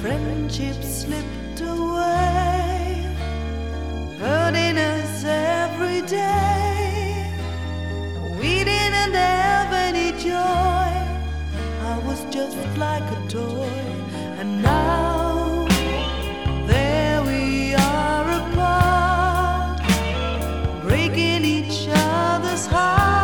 friendship slipped away, hurting us every day. We didn't have any joy, I was just like a toy, and now. Each other's heart